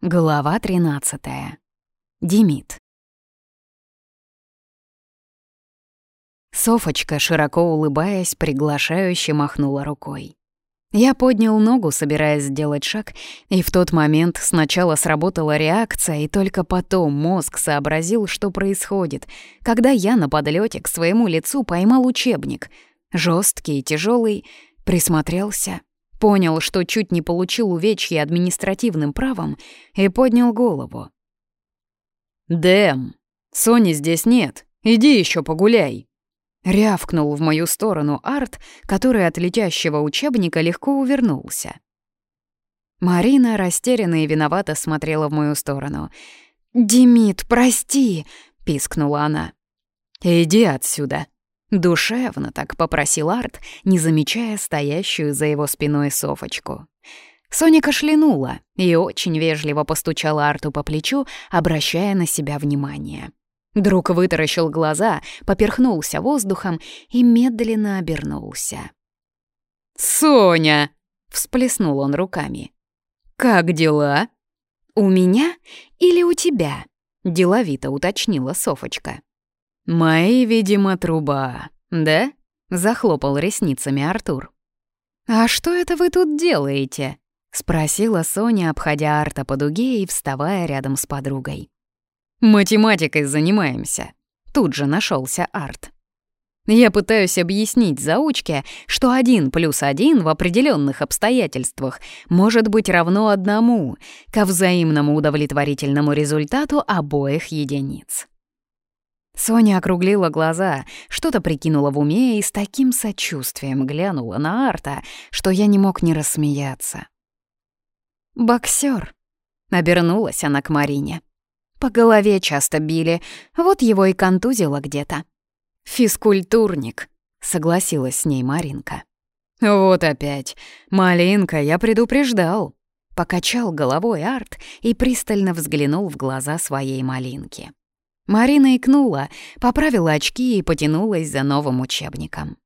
Глава 13. Демид. Софочка, широко улыбаясь, приглашающе махнула рукой. Я поднял ногу, собираясь сделать шаг, и в тот момент сначала сработала реакция, и только потом мозг сообразил, что происходит, когда я на подлете к своему лицу поймал учебник. жесткий и тяжелый, присмотрелся — понял, что чуть не получил увечья административным правом, и поднял голову. «Дэм, Сони здесь нет, иди еще погуляй!» Рявкнул в мою сторону Арт, который от летящего учебника легко увернулся. Марина растерянно и виновато смотрела в мою сторону. «Димит, прости!» — пискнула она. «Иди отсюда!» «Душевно», — так попросил Арт, не замечая стоящую за его спиной Софочку. Соня кашлянула и очень вежливо постучала Арту по плечу, обращая на себя внимание. Друг вытаращил глаза, поперхнулся воздухом и медленно обернулся. «Соня!» — всплеснул он руками. «Как дела?» «У меня или у тебя?» — деловито уточнила Софочка. «Мои, видимо, труба, да?» — захлопал ресницами Артур. «А что это вы тут делаете?» — спросила Соня, обходя Арта по дуге и вставая рядом с подругой. «Математикой занимаемся», — тут же нашелся Арт. «Я пытаюсь объяснить заучке, что один плюс один в определенных обстоятельствах может быть равно одному ко взаимному удовлетворительному результату обоих единиц». Соня округлила глаза, что-то прикинула в уме и с таким сочувствием глянула на Арта, что я не мог не рассмеяться. «Боксёр!» — обернулась она к Марине. «По голове часто били, вот его и контузило где-то». «Физкультурник!» — согласилась с ней Маринка. «Вот опять! Малинка, я предупреждал!» Покачал головой Арт и пристально взглянул в глаза своей малинки. Марина икнула, поправила очки и потянулась за новым учебником.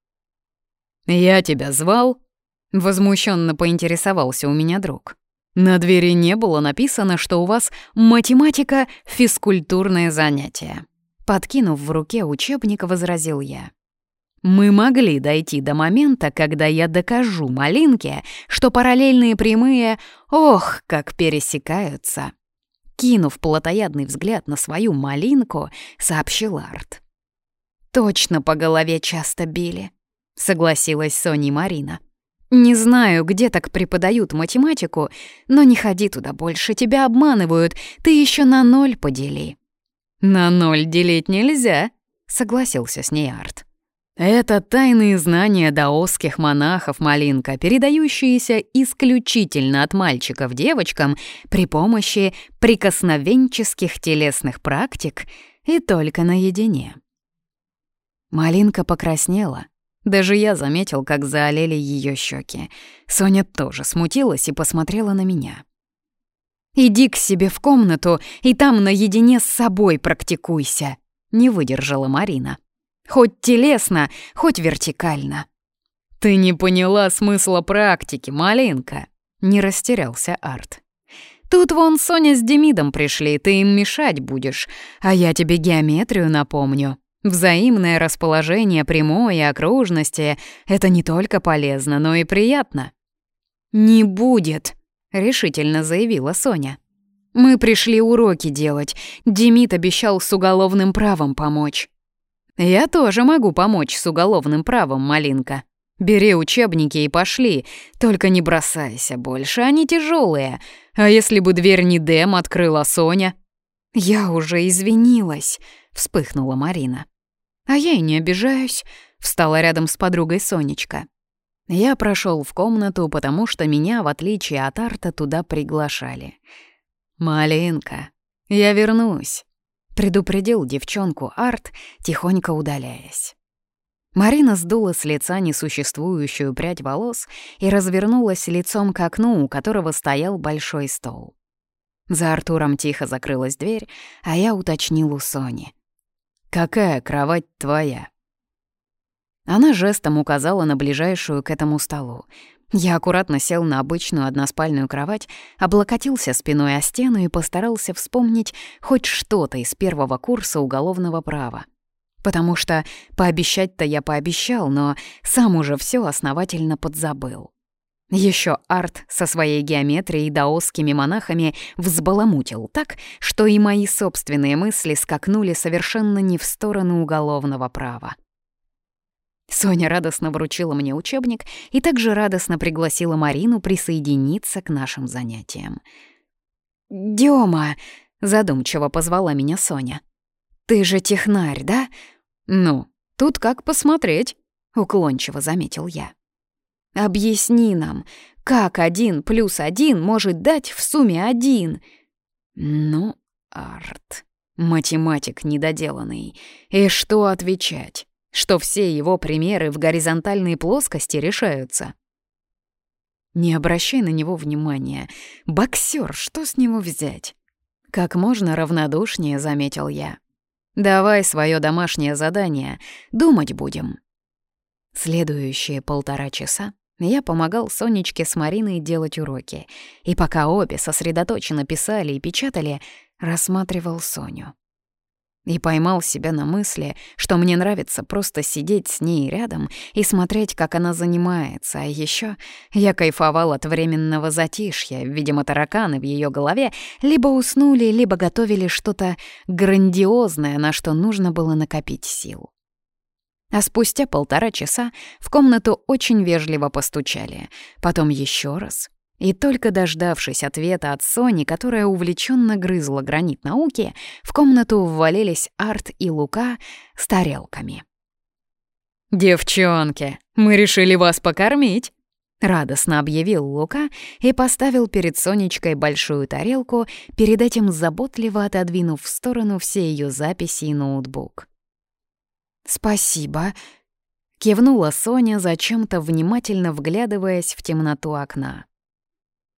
«Я тебя звал?» — возмущенно поинтересовался у меня друг. «На двери не было написано, что у вас математика — физкультурное занятие». Подкинув в руке учебник, возразил я. Мы могли дойти до момента, когда я докажу Малинке, что параллельные прямые, ох, как пересекаются кинув плотоядный взгляд на свою малинку, сообщил Арт. «Точно по голове часто били», — согласилась Сони Марина. «Не знаю, где так преподают математику, но не ходи туда больше, тебя обманывают, ты еще на ноль подели». «На ноль делить нельзя», — согласился с ней Арт. Это тайные знания даосских монахов Малинка, передающиеся исключительно от мальчиков девочкам при помощи прикосновенческих телесных практик и только наедине. Малинка покраснела. Даже я заметил, как заолели ее щеки. Соня тоже смутилась и посмотрела на меня. «Иди к себе в комнату и там наедине с собой практикуйся», — не выдержала Марина. Хоть телесно, хоть вертикально. «Ты не поняла смысла практики, малинка!» — не растерялся Арт. «Тут вон Соня с Демидом пришли, ты им мешать будешь, а я тебе геометрию напомню. Взаимное расположение прямой и окружности — это не только полезно, но и приятно». «Не будет!» — решительно заявила Соня. «Мы пришли уроки делать. Демид обещал с уголовным правом помочь». «Я тоже могу помочь с уголовным правом, Малинка. Бери учебники и пошли, только не бросайся больше, они тяжелые. А если бы дверь не Дэм открыла Соня?» «Я уже извинилась», — вспыхнула Марина. «А я и не обижаюсь», — встала рядом с подругой Сонечка. Я прошел в комнату, потому что меня, в отличие от Арта, туда приглашали. «Малинка, я вернусь», предупредил девчонку Арт, тихонько удаляясь. Марина сдула с лица несуществующую прядь волос и развернулась лицом к окну, у которого стоял большой стол. За Артуром тихо закрылась дверь, а я уточнил у Сони. «Какая кровать твоя?» Она жестом указала на ближайшую к этому столу. Я аккуратно сел на обычную односпальную кровать, облокотился спиной о стену и постарался вспомнить хоть что-то из первого курса уголовного права. Потому что пообещать-то я пообещал, но сам уже все основательно подзабыл. Еще арт со своей геометрией и даосскими монахами взбаламутил так, что и мои собственные мысли скакнули совершенно не в сторону уголовного права. Соня радостно вручила мне учебник и также радостно пригласила Марину присоединиться к нашим занятиям. «Дёма!» — задумчиво позвала меня Соня. «Ты же технарь, да?» «Ну, тут как посмотреть», — уклончиво заметил я. «Объясни нам, как один плюс один может дать в сумме один?» «Ну, Арт, математик недоделанный, и что отвечать?» что все его примеры в горизонтальной плоскости решаются. Не обращай на него внимания. Боксер, что с него взять? Как можно равнодушнее, заметил я. Давай свое домашнее задание, думать будем. Следующие полтора часа я помогал Сонечке с Мариной делать уроки, и пока обе сосредоточенно писали и печатали, рассматривал Соню. И поймал себя на мысли, что мне нравится просто сидеть с ней рядом и смотреть, как она занимается. А еще я кайфовал от временного затишья. Видимо, тараканы в ее голове либо уснули, либо готовили что-то грандиозное, на что нужно было накопить сил. А спустя полтора часа в комнату очень вежливо постучали. Потом еще раз, и только дождавшись ответа от Сони, которая увлеченно грызла гранит науки, в комнату ввалились Арт и Лука с тарелками. «Девчонки, мы решили вас покормить!» Радостно объявил Лука и поставил перед Сонечкой большую тарелку, перед этим заботливо отодвинув в сторону все ее записи и ноутбук. «Спасибо», — кивнула Соня, зачем-то внимательно вглядываясь в темноту окна.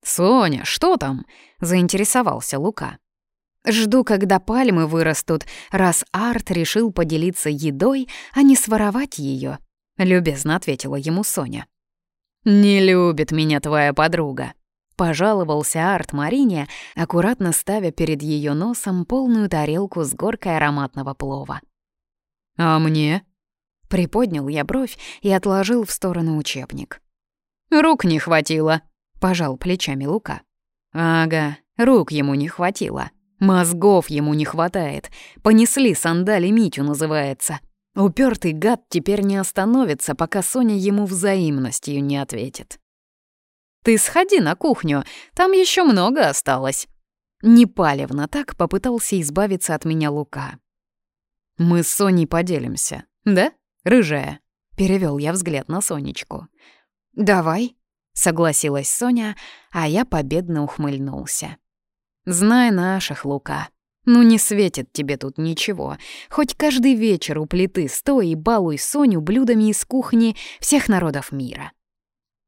«Соня, что там?» — заинтересовался Лука. «Жду, когда пальмы вырастут, раз Арт решил поделиться едой, а не своровать ее», — любезно ответила ему Соня. «Не любит меня твоя подруга», — пожаловался Арт Марине, аккуратно ставя перед ее носом полную тарелку с горкой ароматного плова. «А мне?» — приподнял я бровь и отложил в сторону учебник. «Рук не хватило», Пожал плечами Лука. «Ага, рук ему не хватило. Мозгов ему не хватает. Понесли сандали Митю, называется. Упертый гад теперь не остановится, пока Соня ему взаимностью не ответит». «Ты сходи на кухню, там еще много осталось». Непалевно так попытался избавиться от меня Лука. «Мы с Соней поделимся, да, рыжая?» Перевел я взгляд на Сонечку. «Давай», — согласилась Соня, а я победно ухмыльнулся. Зная наших, Лука, ну не светит тебе тут ничего. Хоть каждый вечер у плиты стой и балуй Соню блюдами из кухни всех народов мира».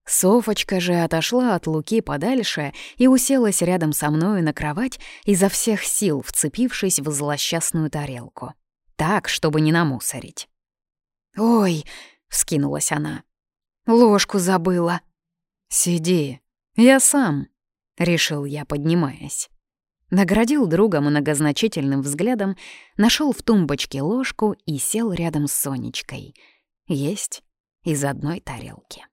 Софочка же отошла от Луки подальше и уселась рядом со мною на кровать, изо всех сил вцепившись в злосчастную тарелку. Так, чтобы не намусорить. «Ой!» — вскинулась она. «Ложку забыла!» «Сиди, я сам», — решил я, поднимаясь. Наградил друга многозначительным взглядом, нашел в тумбочке ложку и сел рядом с Сонечкой. Есть из одной тарелки.